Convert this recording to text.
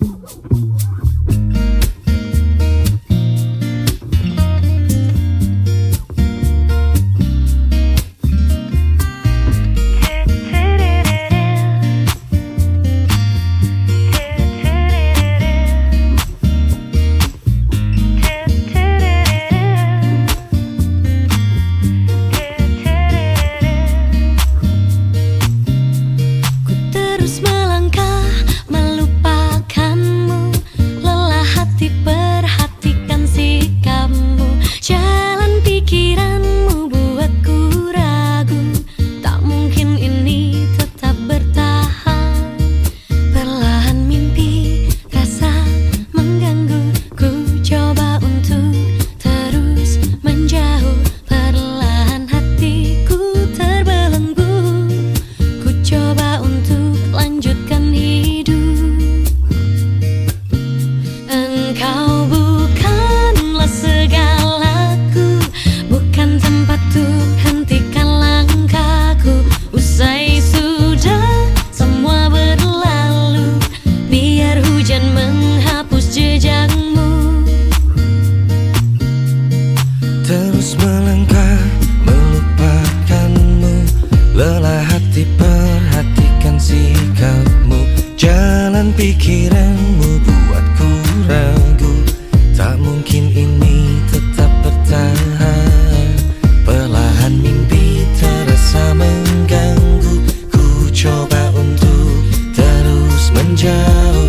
Terus Pikiranmu buatku ragu. Tak mungkin ini tetap bertahan. Perlahan mimpi terasa mengganggu. Ku coba untuk terus menjauh.